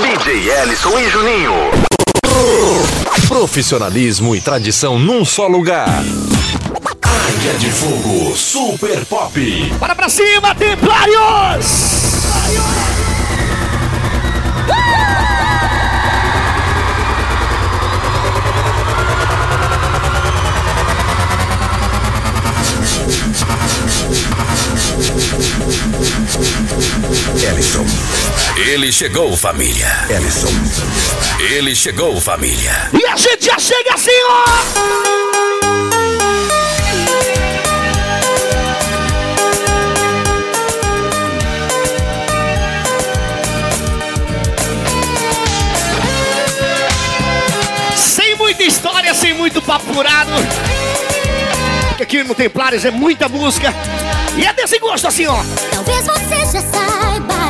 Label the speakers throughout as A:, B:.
A: DJ Ellison e Juninho.
B: Profissionalismo e tradição num só lugar. Águia de Fogo Super Pop.
C: Para pra cima, Templários!
B: Ellison.
D: Ele chegou, família. Ele chegou, família.
C: E a gente já chega assim, ó! Sem muita história, sem muito papo furado. Aqui no Templares é muita música. E é desse gosto assim, ó.
E: Talvez você já saiba.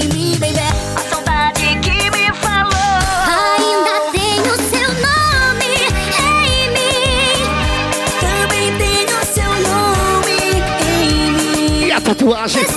E: татуажик.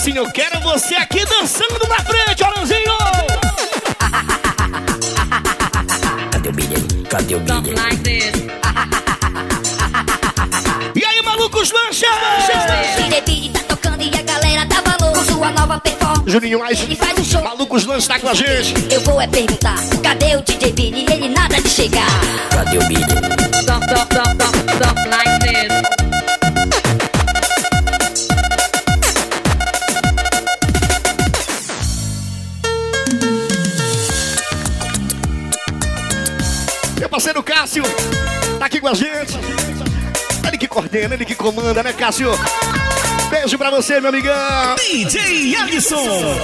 E: Sim, eu quero você
C: aqui dançando na frente, Alanzinho!
D: Cadê o Billy? Cadê o Billy?
C: e aí, malucos, mancha!
E: O tá tocando e a galera tá valor sua nova performance.
C: Juninho mais?
E: ele faz um show.
C: Malucos, lança tá com a gente.
E: Eu vou é perguntar, cadê o DJ Billy? Ele nada de chegar.
D: Cadê o Billy?
C: ordena, ele que comanda, né, Cássio? Beijo pra você, meu amigão!
F: DJ Alisson!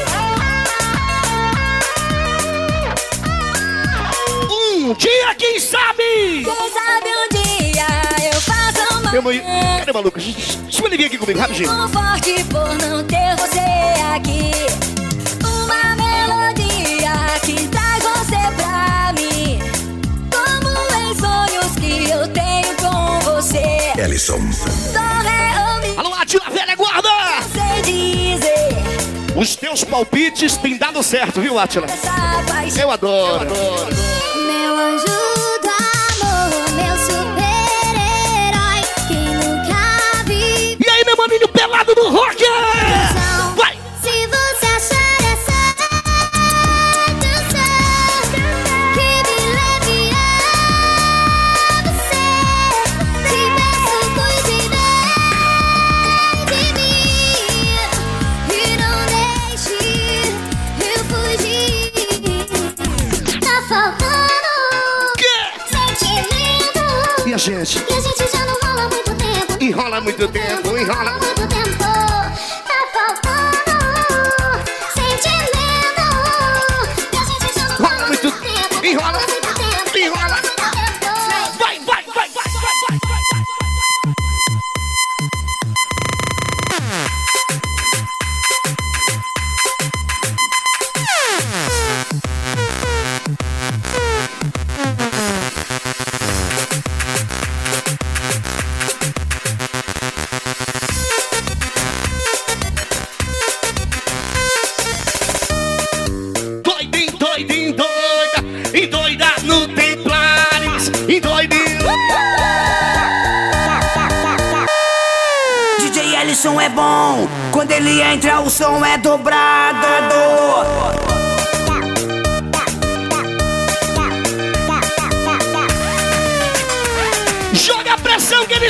C: Um dia, quem sabe?
G: Quem sabe um dia eu faço uma.
C: Meu mãe, cadê maluco? Deixa ele aqui comigo, rapidinho.
G: Tão forte por não ter você aqui. Mi,
C: Alô, Atila Velha Guarda! Os teus palpites têm dado certo, viu, Atila? Eu adoro. adoro.
G: Meu anjo do amor, meu super-herói. Que nunca vi.
C: E aí, meu maninho pelado do rock?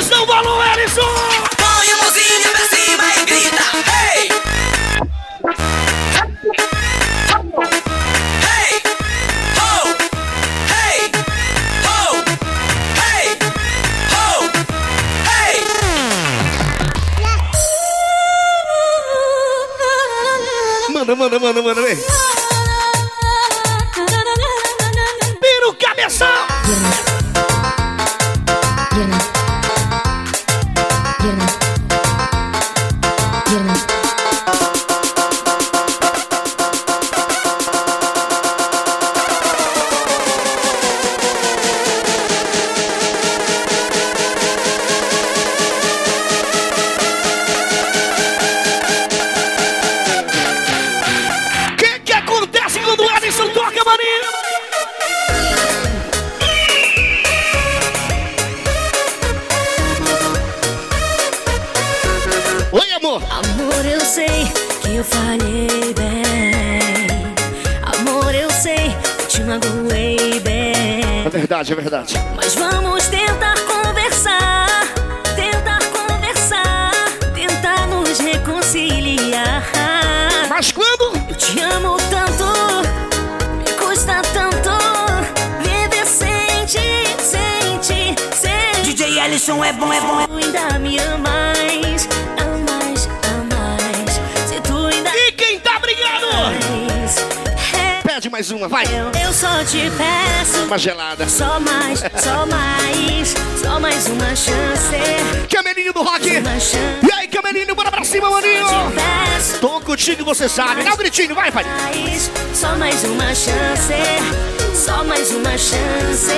C: Dão valor, Ellison.
H: Põe a mãozinha pra cima e grita, hey! Hey! Ho! Hey! Ho! Hey! Ho! Hey!
C: Manda, manda, manda, manda, vem. Uma, vai.
I: eu, só te peço.
C: Uma gelada.
I: Só mais, só mais, só mais uma chance.
C: Camelinho do rock. E aí, Camelinho, bora pra cima, maninho.
I: Peço.
C: Tô contigo, você sabe. Dá um gritinho, vai, pai.
I: mais, Só mais uma chance. Só mais uma chance.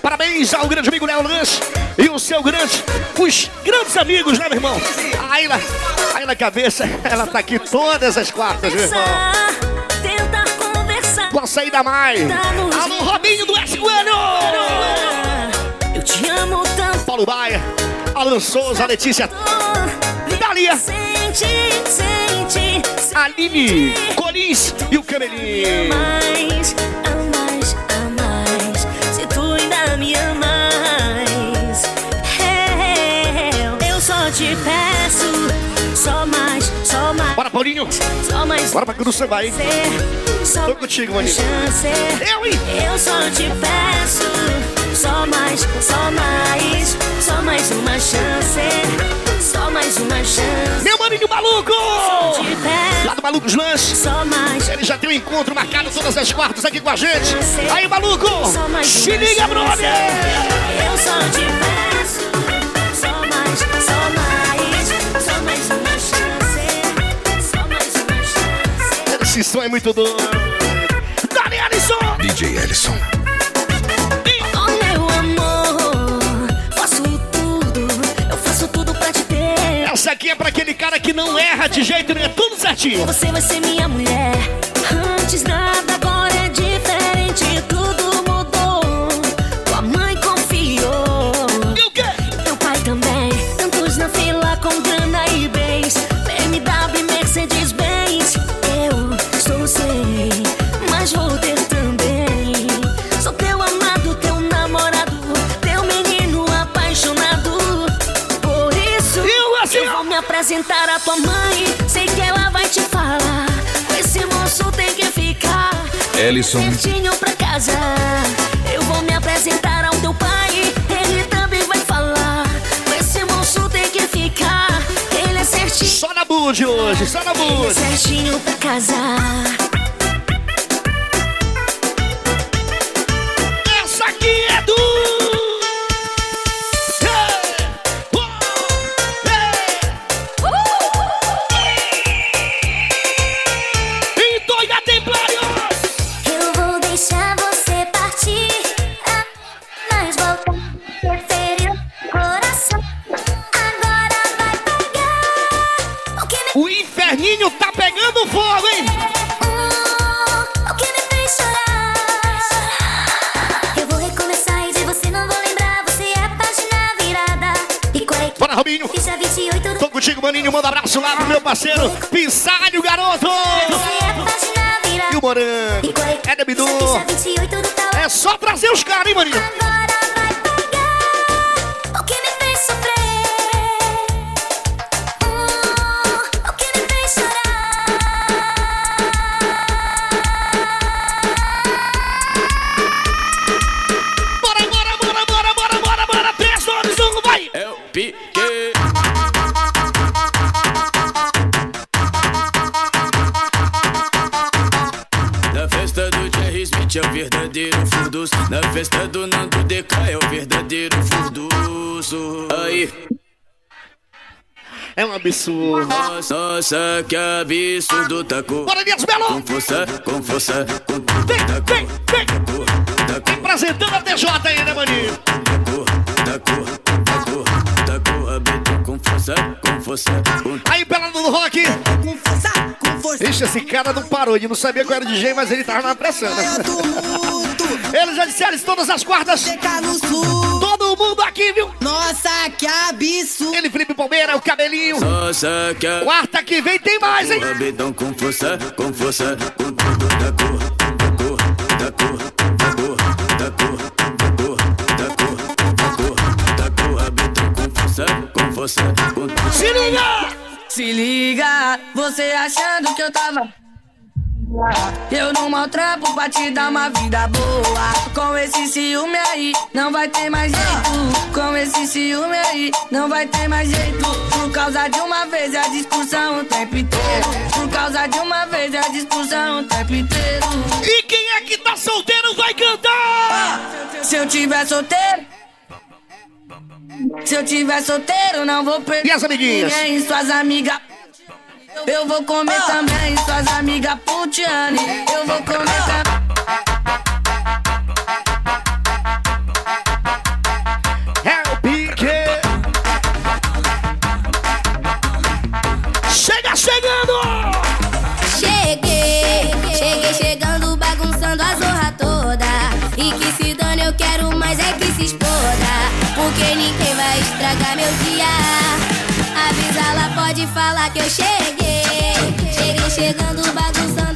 C: Parabéns ao grande amigo Léo Lanche e o seu grande, os grandes amigos, né, meu irmão? A Ayla, a Ayla Cabeça, ela tá aqui todas as quartas, meu irmão.
I: Conversar, tentar conversar.
C: Com a saída mais. Alô, Robinho do S Coelho.
I: Eu te amo tanto.
C: Paulo Baia, Alan Souza, Letícia, Dalia,
I: Sente, sente,
C: Aline, Colins e o Camelinho.
I: mais, amas, amas. Se tu ainda me amas, eu, eu só te peço,
C: Paulinho.
I: mais.
C: Bora pra Cruz.
I: Só
C: Tô contigo, maninho.
I: chance.
C: Eu, hein?
I: Eu só te peço, Só mais, só mais, só mais uma chance. Só mais uma chance.
C: Meu maninho maluco! Lá do Malucos Lanches.
I: só mais.
C: Ele já tem um encontro marcado todas as quartas aqui com a gente. Aí, maluco!
I: Só mais
C: Se liga,
I: chance.
C: brother!
I: Eu só te peço. Só mais, só mais, só mais uma
C: Esse som é muito doido. Dali, Alisson!
B: DJ Ellison.
I: Oh meu amor, faço tudo, eu faço tudo pra te ter.
C: Essa aqui é pra aquele cara que não erra de jeito nenhum, é tudo certinho.
I: Você vai ser minha mulher.
B: Ellison.
I: certinho pra casa. Eu vou me apresentar ao teu pai, ele também vai falar. Com esse moço tem que ficar, ele é certinho.
C: Só na Bud hoje, só na
I: Ele é
C: Bud.
I: certinho pra casar.
C: Parceiro absurdo.
J: nossa, que absurdo tacou.
C: Bora, Dias Belo!
J: Com força, com força, com tudo
C: Vem,
J: tacou.
C: vem, vem!
J: Tacou, tacou.
C: Apresentando a DJ aí, né, maninho?
J: Tacou, tacou, tacou, tacou, rabetão com força, com força, com
C: Aí, pelado do rock!
H: Com força,
C: Ixi, esse cara não parou, ele não sabia qual era o DJ, mas ele tava na pressão. né? Eles já disseram isso todas as quartas. Todo mundo aqui, viu?
H: Nossa, que absurdo.
C: Ele, Felipe Palmeira, o cabelinho.
J: Nossa, que
C: Quarta que vem tem mais, hein?
J: rabetão com força, com força, com tudo com força, com força, com tudo.
C: Se liga!
F: Se liga, você achando que eu tava. Eu não maltrapo pra te dar uma vida boa. Com esse ciúme aí, não vai ter mais jeito. Com esse ciúme aí, não vai ter mais jeito. Por causa de uma vez é a discussão o tempo inteiro. Por causa de uma vez é a discussão o tempo inteiro.
C: E quem é que tá solteiro vai cantar?
F: Se eu tiver solteiro. Se eu tiver solteiro, não vou perder
C: E as amiguinhas?
F: ninguém, suas amigas. Eu vou comer também, suas amigas putiane. Eu vou comer também.
G: Falar que eu cheguei. Cheguei chegando, bagunçando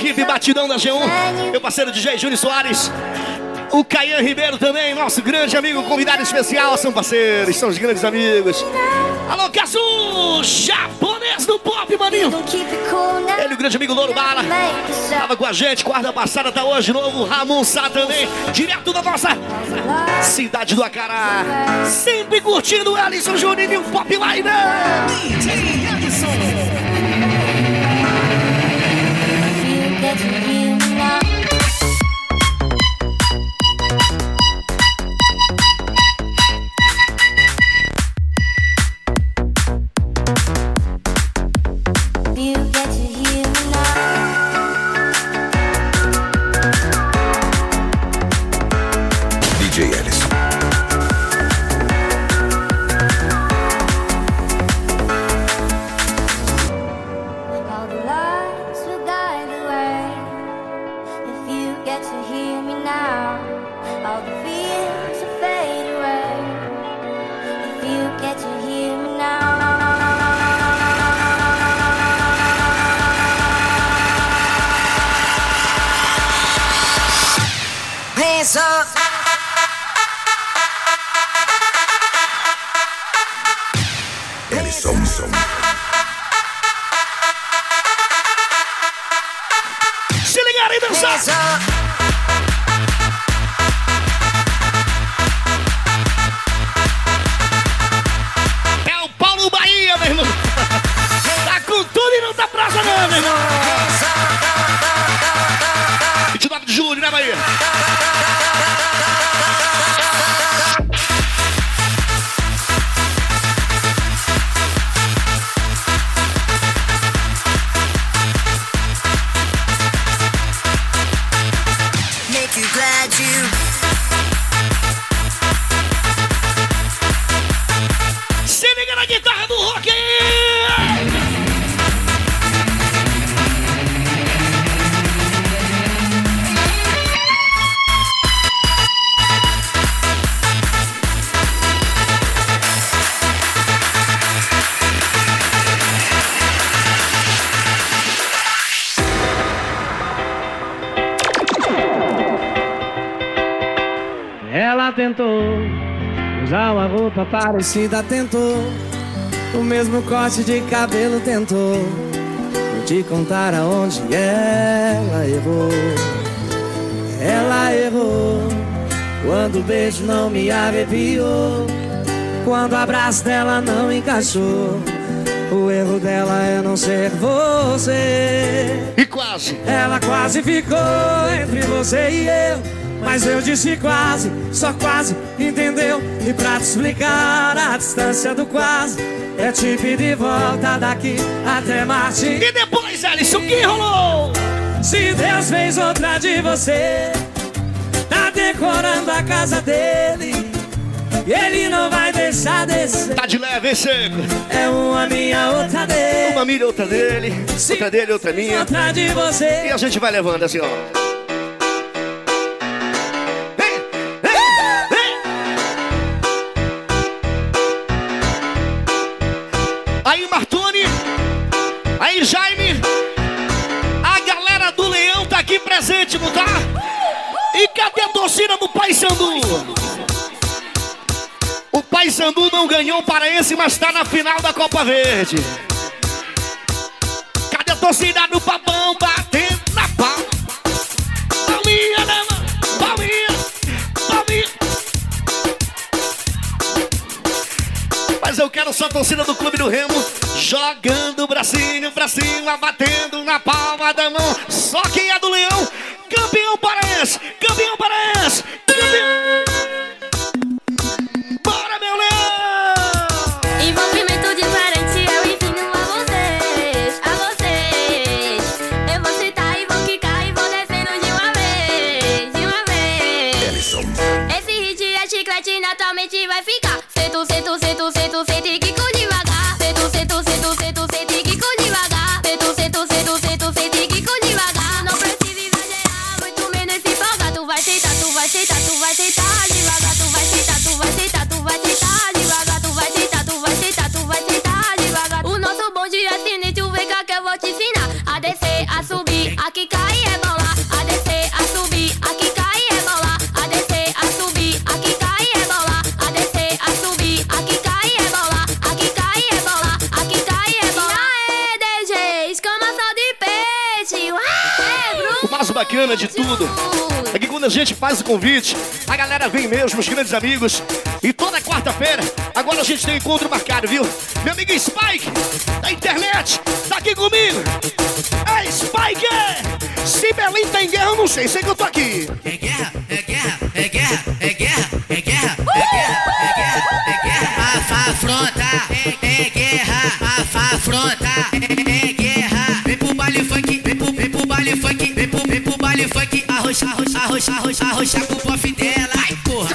C: equipe Batidão da G1, meu parceiro DJ Júnior Soares, o Caian Ribeiro também, nosso grande amigo, convidado especial, são parceiros, são os grandes amigos. Alô, Cazu, japonês do pop, maninho. Ele, o grande amigo Louro Bala, tava com a gente, quarta passada, tá hoje novo, Ramon Sá também, direto da nossa cidade do Acará. Sempre curtindo o Alisson Juninho Pop Line.
K: Parecida, tentou o mesmo corte de cabelo, tentou. Vou te contar aonde ela errou. Ela errou quando o beijo não me arrepiou, quando o abraço dela não encaixou. O erro dela é não ser você.
C: E quase.
K: Ela quase ficou entre você e eu. Mas eu disse quase, só quase, entendeu? E pra te explicar a distância do quase, é te pedir volta daqui até Marte.
C: E depois, Alisson, o que rolou?
K: Se Deus fez outra de você, tá decorando a casa dele. E ele não vai deixar descer.
C: Tá de leve, hein, seco?
K: É uma minha, outra dele.
C: Uma milha, outra dele. Outra dele, outra minha.
K: Outra de você.
C: E a gente vai levando assim, ó. Paysandu. O Paysandu não ganhou para esse, mas está na final da Copa Verde. Cadê a torcida do Papão batendo na palma? Palminha, né, mano? Palminha, palminha. Mas eu quero só a torcida do Clube do Remo jogando o bracinho pra cima, batendo na palma da mão. Só quem é do Leão, campeão paraense, campeão paraense, campeão. Bora, meu Leão!
L: Envolvimento diferente, eu ensino a vocês, a vocês. Eu vou sentar e vou quicar e vou descendo de uma vez, de uma vez. Esse hit é chiclete, naturalmente vai ficar. Sento, sento, sento, sento, sento
C: convite, a galera vem mesmo, os grandes amigos. E toda quarta-feira, agora a gente tem encontro marcado, viu? Meu amigo Spike, da internet, tá aqui comigo. É Spike! Se Belém tem guerra, eu não sei, sei que eu tô aqui.
J: É guerra, é guerra, é guerra, é guerra, é guerra, é guerra, é guerra, é guerra. É guerra, Arrocha, arrocha, arrocha, com o bofe dela. Ai, porra,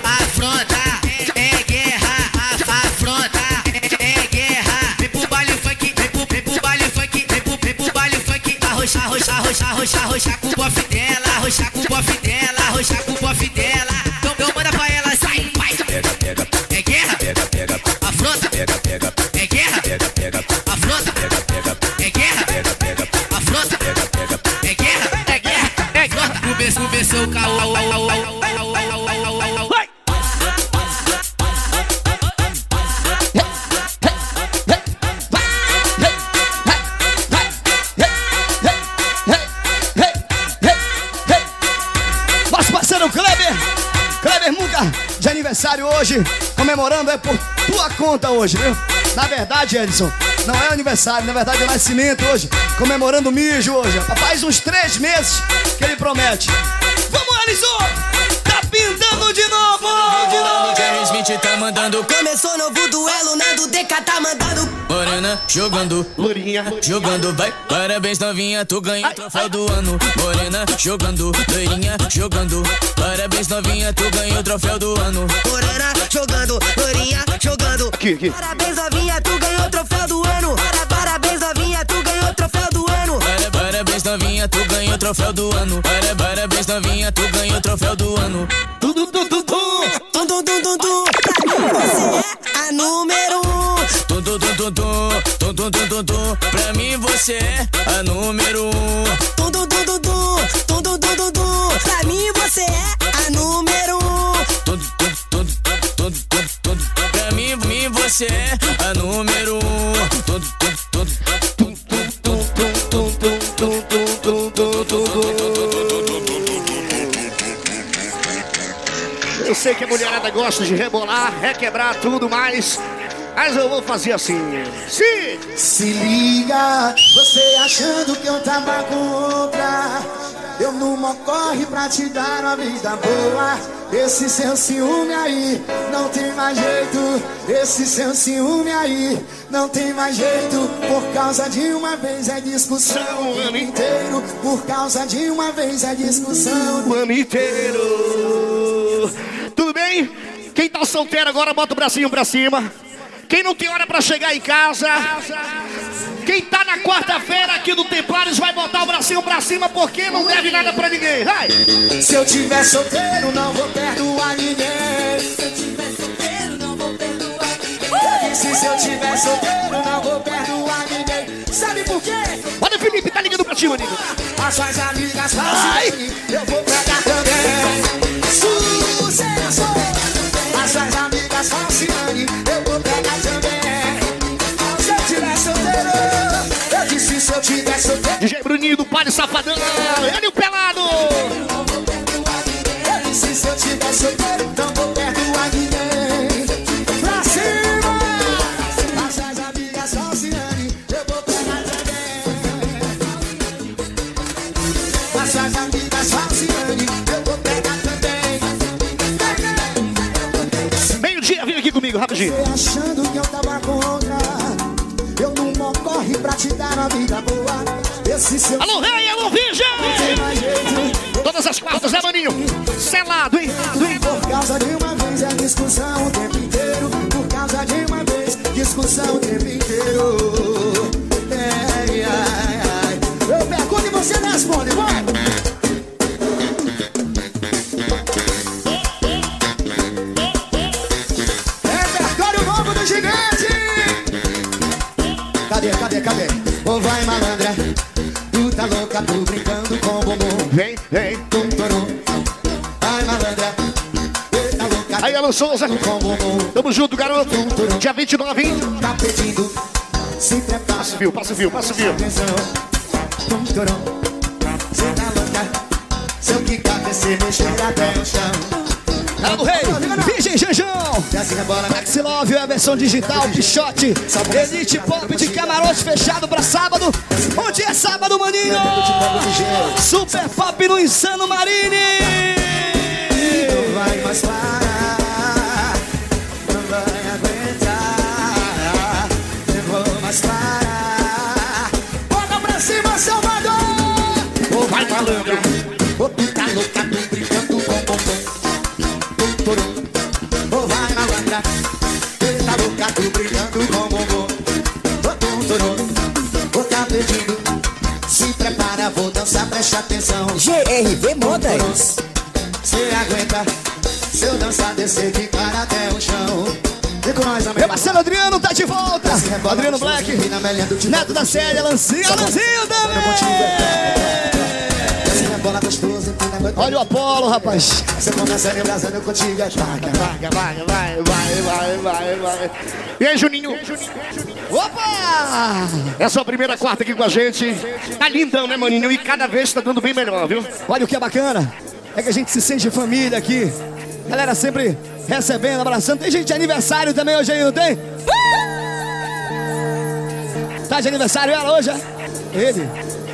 C: 30 hoje, viu? Na verdade, Edson, não é aniversário, na verdade é nascimento hoje, comemorando o mijo hoje. Faz uns três meses que ele promete. Vamos, Edson. De novo! De novo!
J: James Smith tá mandando
H: Começou novo duelo, Nando DK tá mandando.
J: Morena jogando,
C: Lourinha,
J: jogando, vai. Parabéns, novinha, tu ganhou o troféu do ano. Morena jogando, loirinha jogando. Parabéns, novinha, tu ganhou o troféu do ano.
H: Morena jogando, Lourinha jogando.
C: aqui, aqui.
H: Parabéns, novinha, tu ganhou o troféu do ano. Para- Parabéns, novinha, tu ganhou o troféu do ano.
J: Para- Parabéns, novinha, tu ganhou o troféu do ano. Para- Parabéns, novinha, tu ganhou o troféu do ano.
C: Tudo, tudo, tudo.
H: Tum, tum, tum, tum, tum. Pra mim você é a número um.
J: Tum, tum, tum, tum, tum, tum, tum, tum, tum. Pra mim você é a número um.
H: Tum, tum, tum, tum. Tum, tum, tum, tum, tum. Pra mim você é a número um.
J: Tum, tum, tum, tum, tum, tum. Pra mim, mim você é a número um.
C: Sei que a mulherada gosta de rebolar, requebrar tudo mais. Mas eu vou fazer assim. Sim!
M: Se liga, você achando que eu tava contra. Eu não corre pra te dar uma vida boa. Esse seu ciúme aí não tem mais jeito. Esse seu ciúme aí não tem mais jeito. Por causa de uma vez é discussão o ano inteiro. Por causa de uma vez é discussão
C: O ano inteiro. Tudo bem? Quem tá solteiro agora, bota o bracinho pra cima. Quem não tem hora pra chegar em casa. Quem tá na quarta-feira aqui do Templários vai botar o bracinho pra cima porque não deve nada pra ninguém. Vai!
M: Se eu tiver solteiro, não vou perdoar ninguém. Se eu tiver solteiro, não vou perdoar ninguém. Se eu tiver solteiro, não vou perdoar ninguém. Sabe por quê?
C: Olha o Felipe, tá ligando pra ti, maninho.
M: As suas amigas fazem, eu vou pegar também. Sucesso! Falciane, eu vou pegar também. Se eu tiver solteiro, eu disse se eu tiver solteiro.
N: DJ Bruninho do Palio Safadão. Ele o pelado.
M: Eu disse se eu tiver solteiro, não vou
N: aqui comigo, rapidinho.
M: Você achando que eu tava contra Eu não pra te dar uma vida boa Esse seu
N: Alô, rei, alô, virgem! Todas as quartas, né, maninho? Selado, hein?
M: Por causa de uma vez é discussão o tempo inteiro Por causa de uma vez, discussão o tempo inteiro
N: Souza. Tamo junto, garoto. Dia 29, hein?
M: Tá pedindo, se prepara.
N: Passa o fio, passa o fio, passa o fio.
M: Cê tá louca, seu quicar descer, mexer até o chão.
N: Ela do Rei, Virgem Janjão, Maxi Love, a versão digital, Pichote, Elite Pop de camarote fechado pra sábado. Onde é sábado, maninho? Super Pop no Insano Marine.
M: Não vai mais parar,
N: malandro.
M: Ô, tu tá louca, tu brincando com bombom. Tum. Ô, vai malandra, tu tá louca, tu brincando com bombom. Ô, tum. Ô, tá pedindo, se prepara, vou dançar, preste atenção.
O: GRV Modas.
M: Cê aguenta, se eu dançar, descer de cara até o chão.
N: Meu parceiro Adriano tá de volta. Adriano Black, Neto da série, Alanzinho, Alanzinho também.
M: Bola gostosa, empina meu
N: Olha o Apolo, rapaz.
M: Você começa a lembrar, eu contigo, é vaga,
N: Vai, vai, vai, vai, vai, vai, vai. E aí, Juninho? Opa! É a sua primeira quarta aqui com a gente. Tá lindão, né, maninho? E cada vez tá dando bem melhor, viu? Olha o que é bacana. É que a gente se sente família aqui. Galera sempre recebendo, abraçando. Tem gente de aniversário também hoje aí, não tem? Tá de aniversário ela hoje, é? Ele.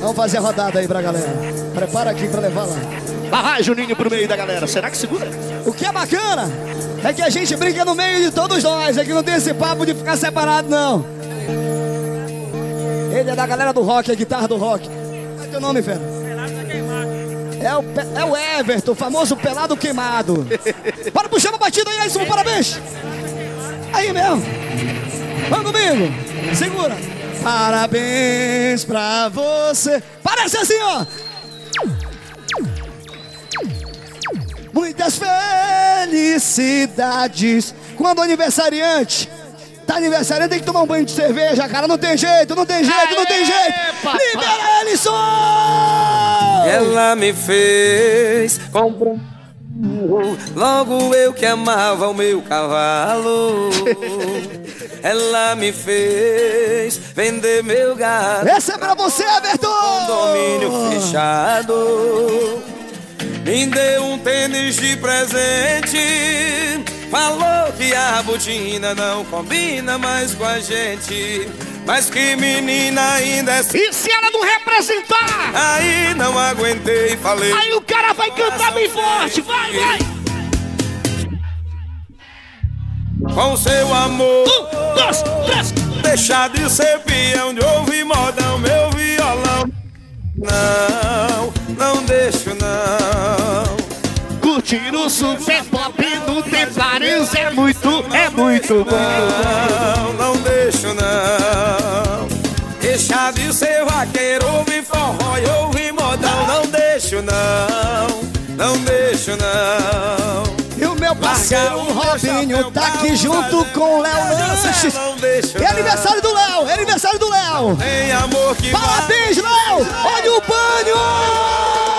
N: Vamos fazer a rodada aí pra galera. Prepara aqui pra levar lá. Vai, Juninho, pro meio da galera. Será que segura? O que é bacana é que a gente brinca no meio de todos nós. É que não tem esse papo de ficar separado, não. Ele é da galera do rock, a guitarra do rock. Qual é teu nome, fera? É o, é o Everton, o famoso pelado queimado. Bora puxar uma batida aí, Alisson, parabéns. Aí mesmo. Vamos comigo. Segura. Parabéns pra você. Parece assim, ó. Muitas felicidades. Quando o aniversariante tá aniversariante, tem que tomar um banho de cerveja, cara. Não tem jeito, não tem jeito, não tem jeito. Libera Alisson!
P: Ela me fez comprar. Logo eu que amava o meu cavalo. Ela me fez vender meu gado.
N: Essa é pra você, Everton!
P: Condomínio fechado. Me deu um tênis de presente. Falou que a botina não combina mais com a gente. Mas que menina ainda é.
N: E se ela não representar?
P: Aí não aguentei, falei.
N: Aí o cara vai cantar bem forte, vai, vai!
P: Com seu amor.
N: Um, dois, três.
P: Deixar de ser peão de ouvir modão, meu violão. Não, não
N: Curtir o super pop do Tempares é muito, é muito bom.
P: Não, não deixo não. Deixar de ser vaqueiro, ouvir forró e ouvir modão. Não deixo não, não deixo não.
N: E o meu parceiro o Robinho tá aqui junto com o Léo Lanches. É aniversário do Léo, é aniversário do Léo.
P: Tem amor que
N: Parabéns, Léo! Olha o banho!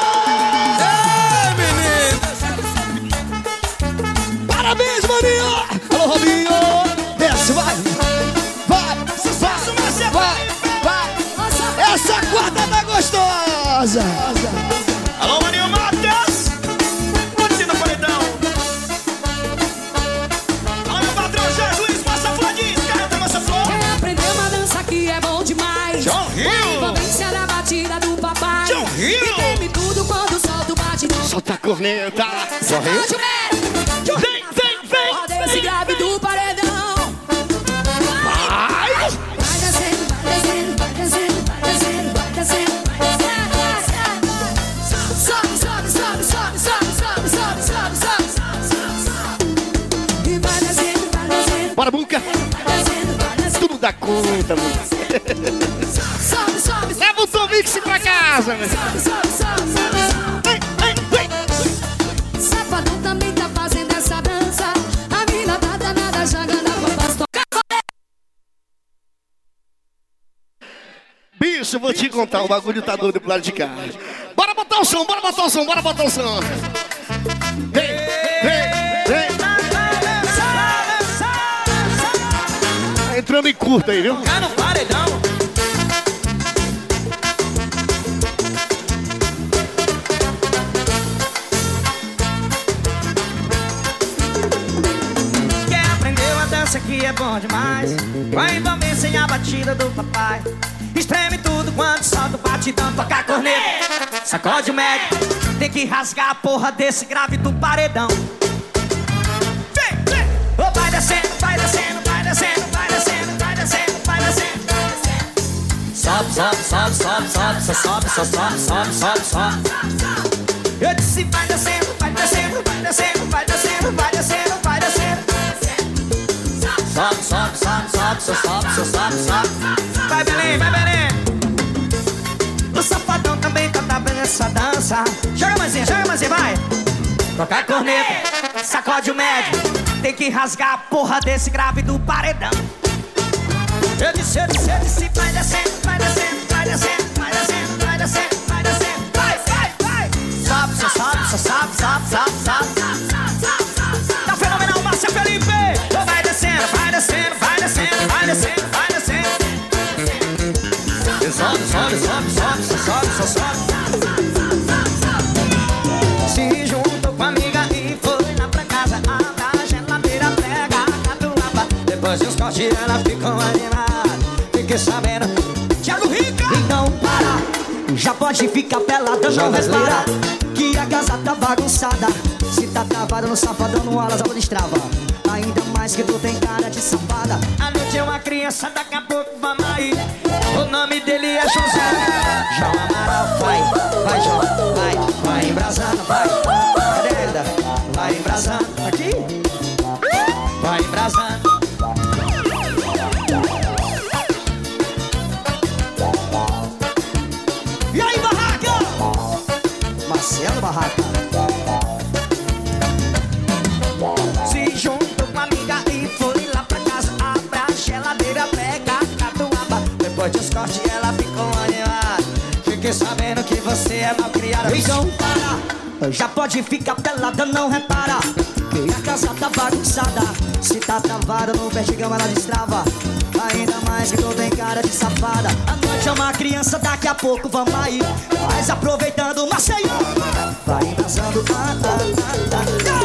N: Maria! Alô, Robinho! Desce, vai! Vai! Sucesso,
Q: Márcia!
N: Vai! Vai!
R: vai. Essa
N: quarta tá
M: gostosa!
C: Alô, Maria Matheus! Pode no paredão! Alô, o patrão, Jesus, passa Fladins, garota, nossa flor!
I: Quer aprendeu uma dança que é bom demais!
C: John Hill!
I: A envolvência é da batida do papai!
C: John Hill!
I: E teme tudo quando o sol bate no...
C: Solta a corneta! Sorriso! Casa, né?
I: Safadão também tá fazendo essa dança. A mina tá danada, jogando a bomba. Toca
C: Bicho, eu vou te contar, o bagulho tá doido pro lado de cá. Bora botar o som, bora botar o som, bora botar o som. Vem, vem, vem. Tá entrando em curta aí, viu?
S: Cá no paredão. Dança que é bom demais? Vai envolver sem a batida do papai. Estreme tudo quando solta o batidão, toca a corneta. Sacode o médio, tem que rasgar a porra desse grave do paredão. Vem, vem. Oh, vai descendo, vai descendo, vai descendo, vai descendo, vai descendo, vai descendo. Sobe, sobe, sobe, sobe, sobe, só sobe, só sobe, sobe, sobe, sobe. Eu disse vai descendo, vai descendo, vai descendo, vai descendo, vai descendo, vai descendo. Só sobe, só sobe, sobe. Vai Belém, vai Belém. O safadão também canta bem essa dança. Joga mãozinha, joga mãozinha, vai. Toca a corneta, sacode o médio. Tem que rasgar a porra desse grave do paredão. Eu disse, eu disse, eu disse, vai descendo, vai descendo, vai descendo, vai descendo, vai descendo, vai descendo. Vai, vai, vai. Sobe, só sobe, sobe, sobe, sobe, sobe. Só sobe. Se juntou com a amiga e foi lá pra casa. A geladeira, pega a catuaba. Depois de uns cortes ela ficou animada. Fiquei sabendo. Thiago Rica! Então para. Já pode ficar pelada, não repara. Que a casa tá bagunçada. Se tá travada no safadão, no alas, ela destrava. Ainda mais que tu tem cara de safada. A noite é uma criança, daqui a pouco vamos aí. O nome dele é José. João Amaral, vai, vai, João, vai, vai embrasando, vai. Cadê ainda? Vai embrasando, aqui? Vai embrasando. E aí, barraca? Marcelo Barraca. Você é mal criada. Então para, já pode ficar pelada, não repara. Que a casa tá bagunçada. Se tá travada no vertigão, ela destrava. Ainda mais que tu tem cara de safada. A noite é uma criança, daqui a pouco vamos aí. Mas aproveitando o Maceió, vai embrasando. Ah, ah, ah, ah.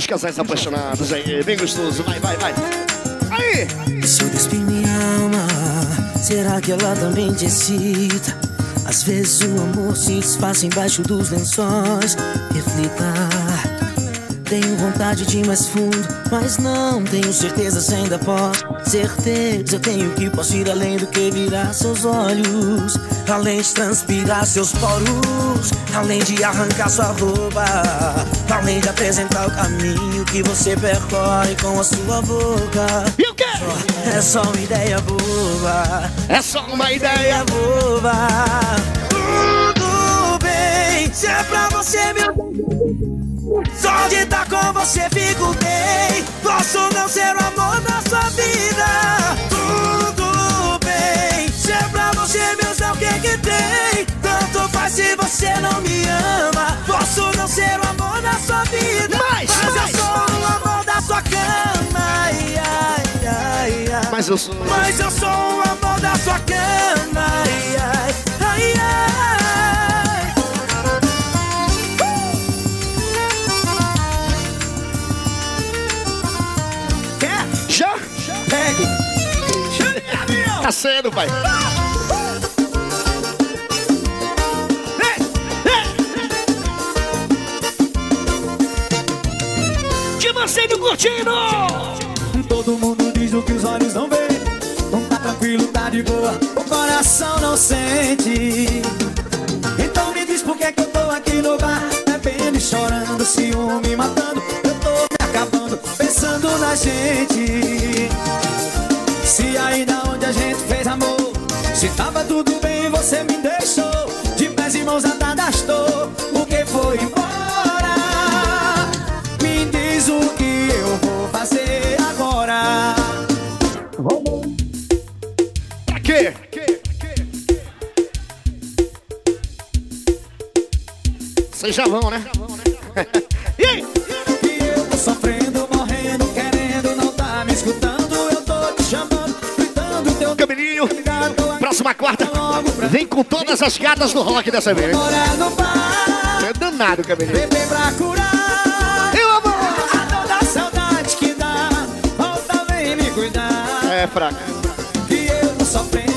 C: Os casais apaixonados aí, bem gostoso. Vai, vai, vai. Aí!
T: Se eu despir minha alma, será que ela também te excita? Às vezes o amor se desfaz embaixo dos lençóis. Reflita. Tenho vontade de ir mais fundo, mas não tenho certeza se ainda posso. Certeza eu tenho que posso ir além do que virar seus olhos. Além de transpirar seus poros, além de arrancar sua roupa, além de apresentar o caminho que você percorre com a sua boca.
C: E o quê?
T: É só uma ideia boba.
C: É só uma ideia
T: boba. Tudo bem, se é pra você, meu. Só de estar com você fico bem. Posso não ser o amor da sua vida. Tudo bem, se é pra você, meu, é o que que tem. Tanto faz se você
Q: você não me ama. Posso não ser o amor da sua vida,
C: Mas,
Q: mas
C: mas.
Q: eu sou o amor da sua cama. Ai, ai, ai, ai.
C: Mas eu sou.
Q: Mas eu sou o amor da sua cama. Ai, ai, ai, ai.
C: Cedo, pai. De Marcelo curtindo!
Q: Todo mundo diz o que os olhos não veem. Não tá tranquilo, tá de boa. O coração não sente. Então me diz por que, que eu tô aqui no bar. Bebendo e chorando, ciúme matando. Eu tô me acabando, pensando na gente. Se ainda onde a gente fez amor. Se tava tudo bem, você me deixou. De pés e mãos atadas, estou. Porque foi embora. Me diz o que eu vou fazer agora.
C: Pra quê? Vocês já vão, né? e aí?
Q: E
C: vem com todas as gatas do rock dessa vez. É danado, cabelinho.
Q: beber pra curar.
C: Eu!
Q: A toda saudade que dá, volta vem me cuidar.
C: É fraco.
Q: E eu sofrendo,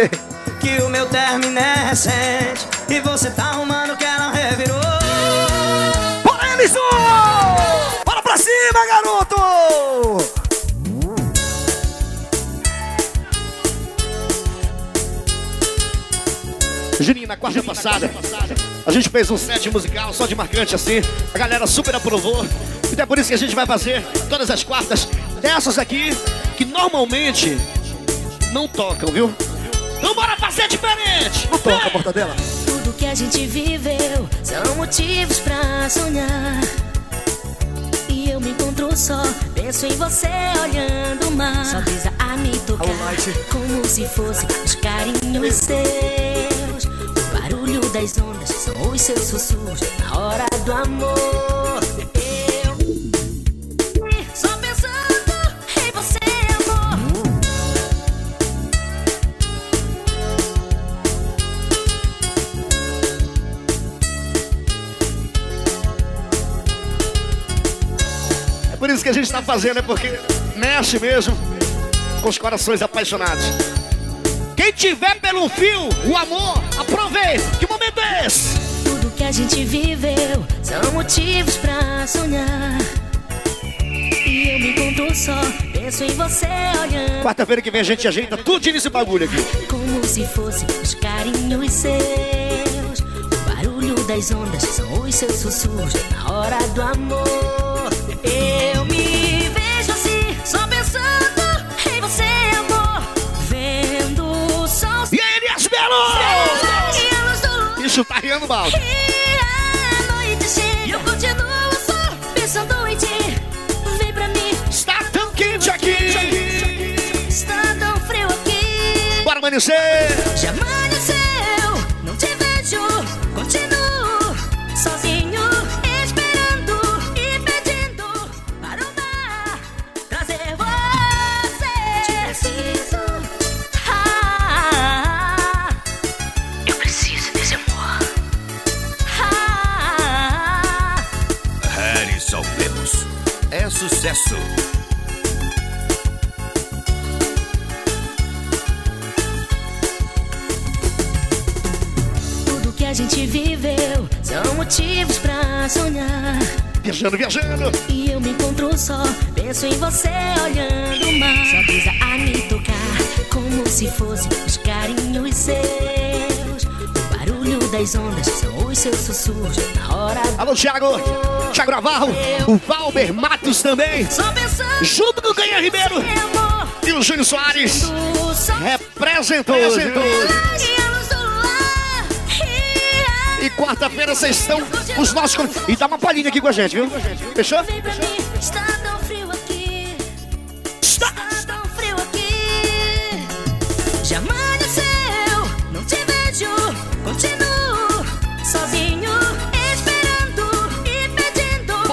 Q: Que o meu término é recente. E você tá arrumando que ela revirou.
C: Bora, Emerson! Bora pra cima, garoto! Juninho, na quarta passada, a gente fez um set musical só de marcante assim. A galera super aprovou. Então é por isso que a gente vai fazer todas as quartas dessas aqui, que normalmente não tocam, viu? Então bora fazer diferente! Não toca, mortadela.
I: Tudo que a gente viveu são motivos pra sonhar. E eu me encontro só, penso em você olhando o mar. Só brisa a me tocar, como se fosse os carinhos seus. O barulho das ondas são os seus sussurros na hora do amor.
C: Que a gente tá fazendo, é porque mexe mesmo com os corações apaixonados. Quem tiver pelo fio, o amor, aproveita. Que momento é esse?
I: Tudo que a gente viveu são motivos pra sonhar. E eu me encontro só, penso em você olhando.
C: Quarta-feira que vem a gente ajeita tudo nesse bagulho aqui.
I: Como se fossem os carinhos seus. O barulho das ondas são os seus sussurros na hora do amor. Eu luz do luar.
C: Isso tá mal.
I: E a noite chega. Eu continuo só pensando em ti. Vem pra mim.
C: Está tão quente aqui.
I: Está tão frio aqui.
C: Bora amanhecer.
U: Sucesso.
I: tudo que a gente viveu são motivos pra sonhar.
C: Viajando, viajando.
I: E eu me encontro só, penso em você olhando o mar. Só brisa a me tocar, como se fosse os carinhos seus. Das ondas são os seus sussurros na hora.
C: Alô, Thiago. Thiago Navarro. O Valber Matos também. Junto com o Canha Ribeiro. E o Júnior Soares. Representou. Representou. E quarta-feira vocês estão os nossos. E dá uma palhinha aqui com a gente, viu? Fechou?
I: Vem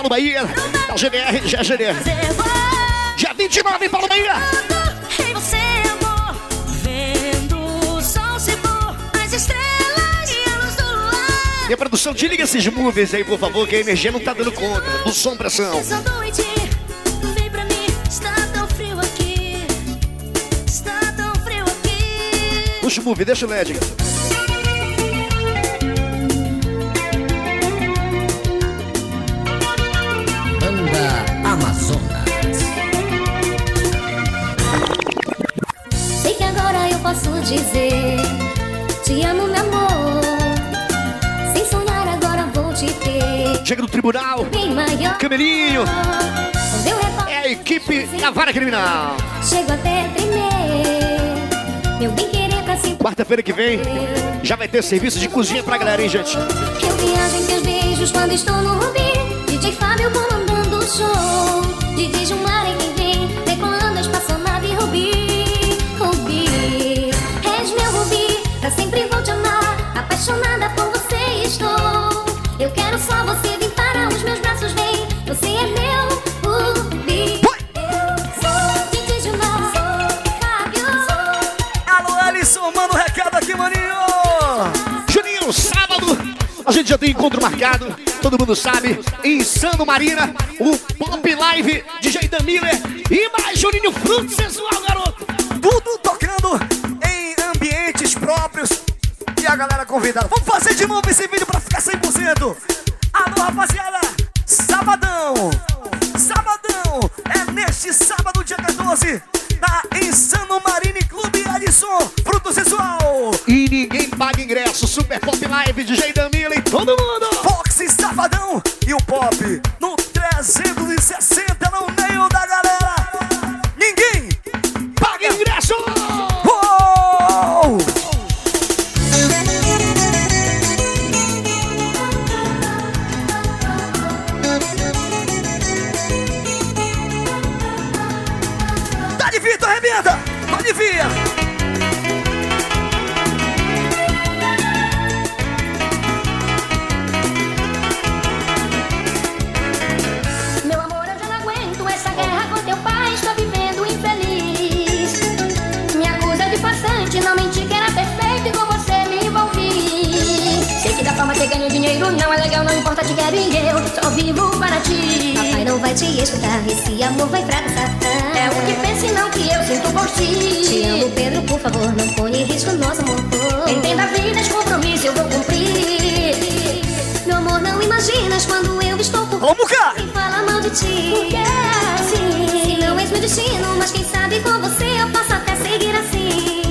C: Paulo Bahia. É o GDR, já é GDR. Dia 29 Paulo Bahia.
I: E a
C: produção, desliga esses movies aí, por favor, que a energia não tá dando conta. Do som, pressão. Puxa o movie, deixa o LED. Tribunal. Camelinho. É a equipe da Vara Criminal.
G: Chego até tremer Meu bem querer pra sempre
C: Quarta-feira que vem já vai ter serviço de cozinha pra galera, hein, gente?
G: Eu viajo em teus beijos quando estou no Rubi DJ Fábio comandando o show DJ Gilmar em quem a
C: gente já tem encontro marcado, todo mundo sabe, Insano Marina, o Pop Live, DJ Dan Miller e mais Juninho Fruto Sensual, garoto! Tudo tocando em ambientes próprios e a galera convidada. Vamos fazer de novo esse vídeo pra David, DJ Damila e todo mundo!
G: Dinheiro não é legal, não importa, te quero e eu só vivo para ti. Papai não vai te escutar, esse amor vai fracassar. É o que pensa e não que eu sinto por ti. Te amo, Pedro, por favor, não põe em risco nosso amor. Entenda a vida, esse compromisso eu vou cumprir. Meu amor, não imaginas quando eu estou por
C: Vamos cá!
G: Quem fala mal de ti Porque é assim Se não és meu destino Mas quem sabe com você Eu posso até seguir assim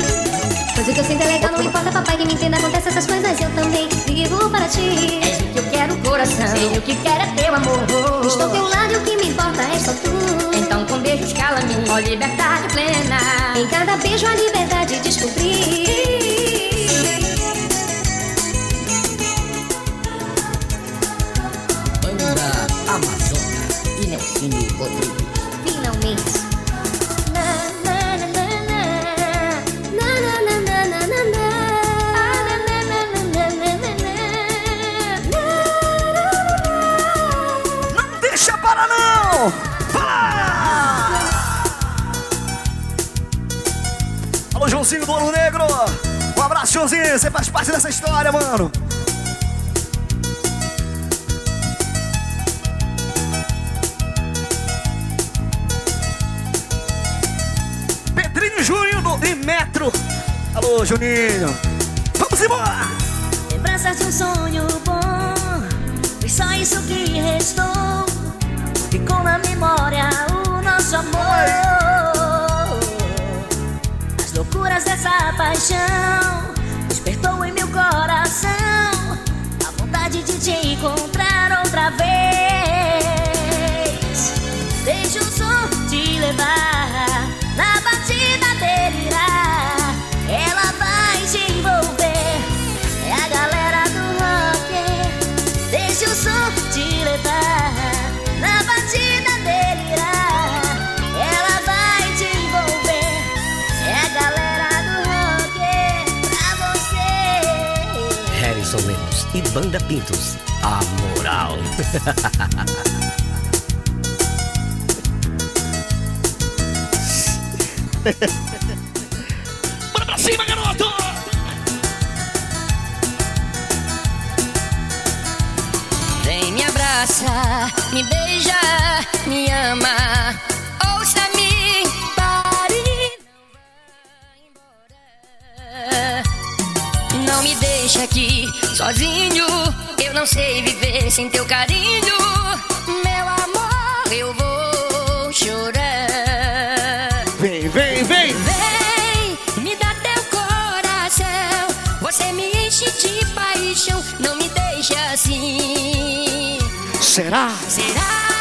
G: Pois o que eu sinto é legal Que me entenda Acontece essas coisas Eu também vivo para ti. És o que eu quero coração. Sei o que quero é teu amor. Estou ao teu lado E o que me importa é só tu. Então com beijos cala-me Ó liberdade plena. Em cada beijo a liberdade descobri
O: Banda Amazonas e Nelsinho Rodrigues.
C: Joãozinho! Você faz parte dessa história, mano! Pedrinho Júnior do Metro! Alô, Juninho! Vamos embora!
I: Lembranças de um sonho bom Foi só isso que restou nosso amor. As loucuras dessa paixão te encontrar outra vez. Deixa o som te levar
O: Banda Pintos. A moral.
C: Bora pra cima, garoto!
F: Vem me abraça, me beija, me ama. Deixa aqui sozinho. Eu não sei viver sem teu carinho. Meu amor, eu vou chorar.
C: Vem, vem, vem!
F: Vem, me dá teu coração. Você me enche de paixão. Não me deixa assim.
C: Será?
F: Será?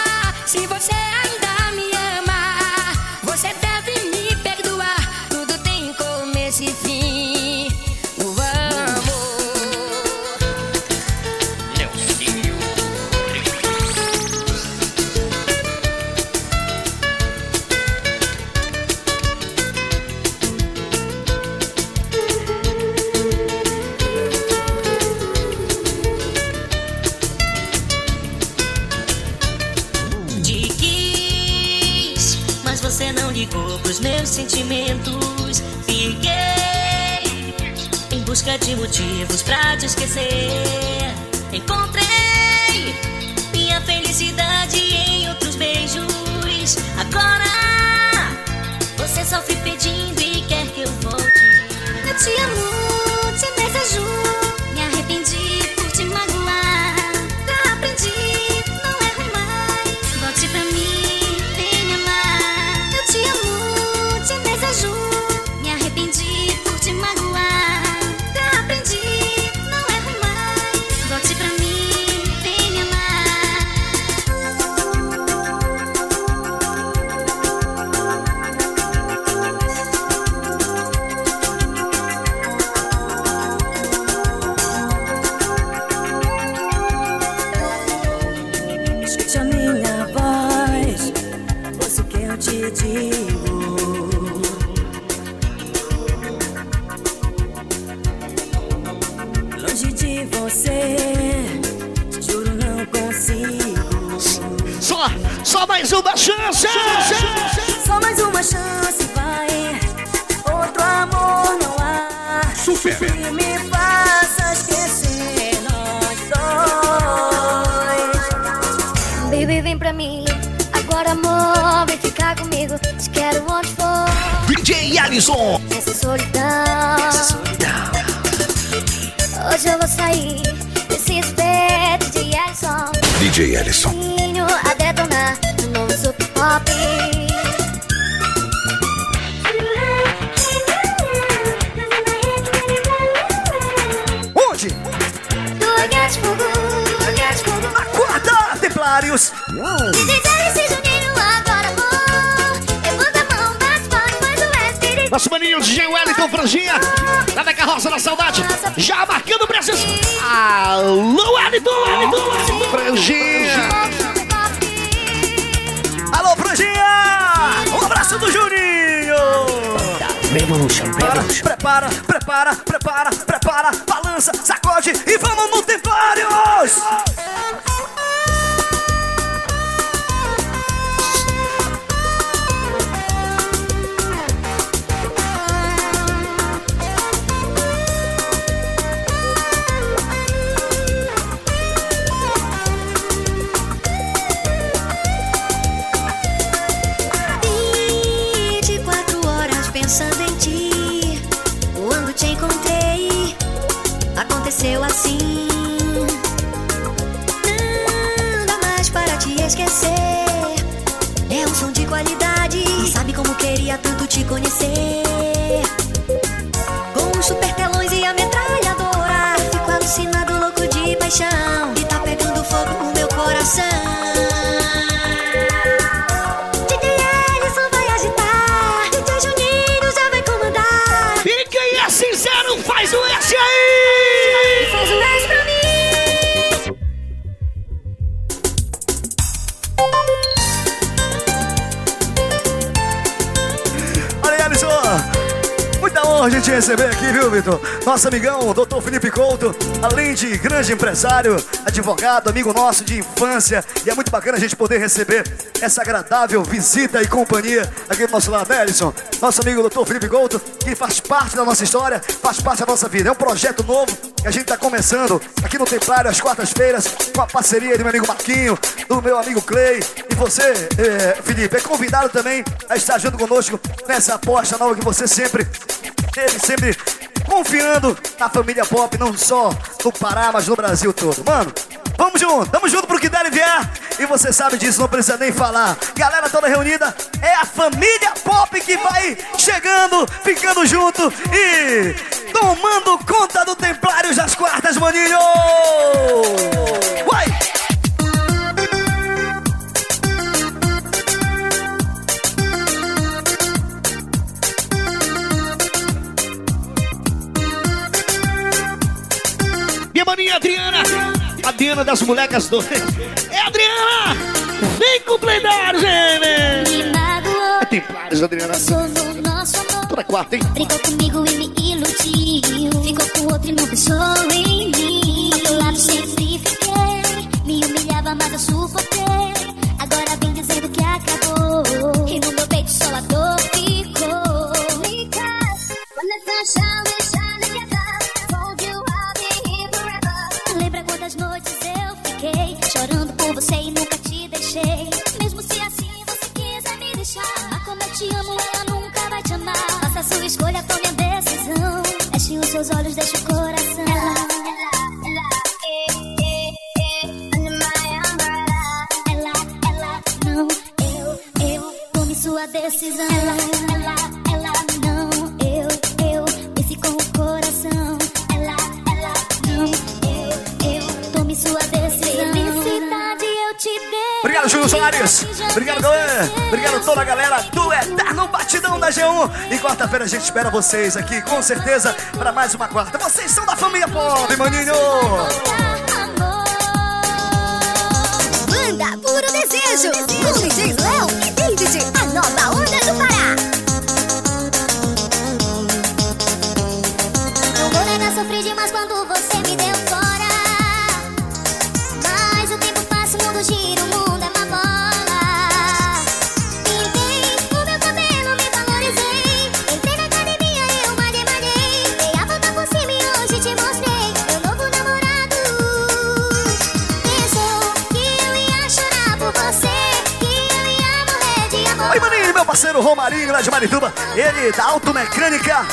I: Ligou pros meus sentimentos. Fiquei em busca de motivos pra te esquecer. Encontrei minha felicidade em outros beijos. Agora você sofre pedindo e quer que eu volte. Eu te amo, te desejo.
B: Alisson.
G: Nessa solidão. Hoje eu vou sair desse espeto de Ellison.
B: DJ Alisson.
G: Vinho a detonar no novo super pop.
C: Onde?
G: Do Olhar
C: Nosso maninho DJ Wellington Franjinha, lá da Carroça da Saudade, já marcando presença. Alô, Wellington! Franjinha! Alô, Franjinha! Um abraço do Juninho!
O: Revolution, Revolution.
C: Prepara, prepara, prepara, prepara, balança, sacode e vamos no Templários!
V: Com os super telões e a metralhadora. Fico alucinado, louco de paixão. E tá pegando fogo no meu coração.
N: A gente receber aqui, viu, Vitor? Nosso amigão, doutor Felipe Couto, além de grande empresário, advogado, amigo nosso de infância. E é muito bacana a gente poder receber essa agradável visita e companhia aqui do nosso lado, né, Alisson? Nosso amigo doutor Felipe Couto, que faz parte da nossa história, faz parte da nossa vida. É um projeto novo que a gente está começando aqui no Templário, às quartas-feiras, com a parceria do meu amigo Marquinho, do meu amigo Clay. E você, eh, Felipe, é convidado também a estar junto conosco nessa aposta nova que você sempre teve, sempre confiando na família pop, não só no Pará, mas no Brasil todo. Mano, vamos junto, vamos junto pro que der e vier. E você sabe disso, não precisa nem falar. Galera toda reunida, é a família pop que vai chegando, ficando junto e tomando conta do Templários das Quartas, maninho! Vai! Adriana das molecas do. É Adriana! Vem com o plenário, gente! É Templários, Adriana. Toda quarta, hein?
G: Brincou comigo e me iludiu. Ficou com outro e não pensou em mim. Ao teu lado sempre fiquei. Me humilhava, mas eu suportei. Agora vem dizendo que acabou. E no meu peito só a dor te amo, ela nunca vai te amar. Faça a sua escolha, tome a decisão. Feche os seus olhos, deixa o coração. Ela, ela, não, eu, eu, tome sua decisão. Ela, ela, ela, não, eu, eu, pense com o coração. Ela, ela, não, eu, eu, tome sua decisão. Felicidade eu te dei.
N: Obrigado, Júlio Soares. Obrigado, Cauê. Obrigado a toda a galera do Eterno Batidão da G1. E quarta-feira a gente espera vocês aqui, com certeza, para mais uma quarta. Vocês são da família Pop, maninho.
G: Banda Puro Desejo, com DJ Léo e David, a nova onda do Pará. Não vou negar, sofri demais quando
N: parceiro Romarinho, lá de Marituba. Ele da Automecânica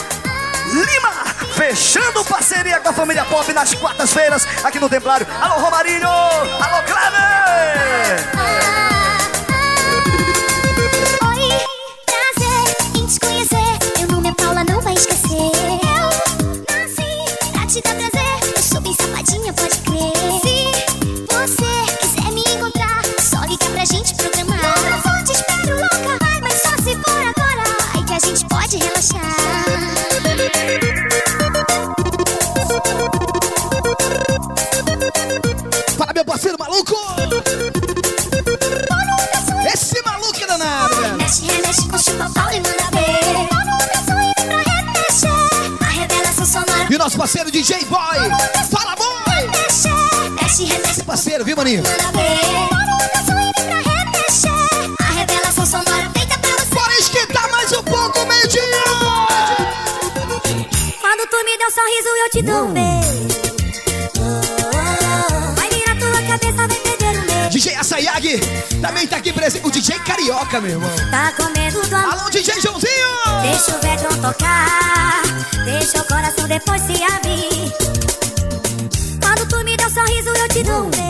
N: Lima. Fechando parceria com a família Pop nas quartas-feiras aqui no Templário. Alô, Romarinho! Alô, Cleber!
G: Te dou um beijo. Vai virar tua cabeça, vai perder o medo.
N: DJ Assayag também tá aqui presente. O DJ Carioca, meu irmão.
G: Tá com medo do amor.
N: Alô, DJ Joãozinho!
G: Deixa o vetro tocar. Deixa o coração depois se abrir. Quando tu me deu um sorriso, eu te dou um beijo.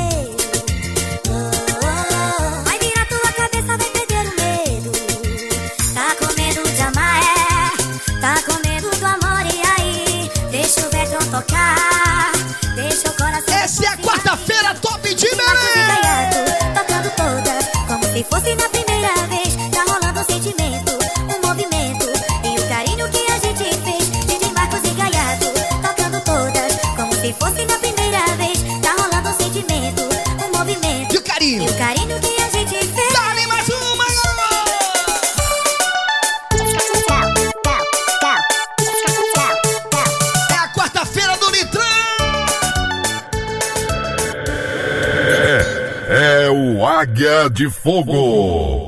A: De Fogo.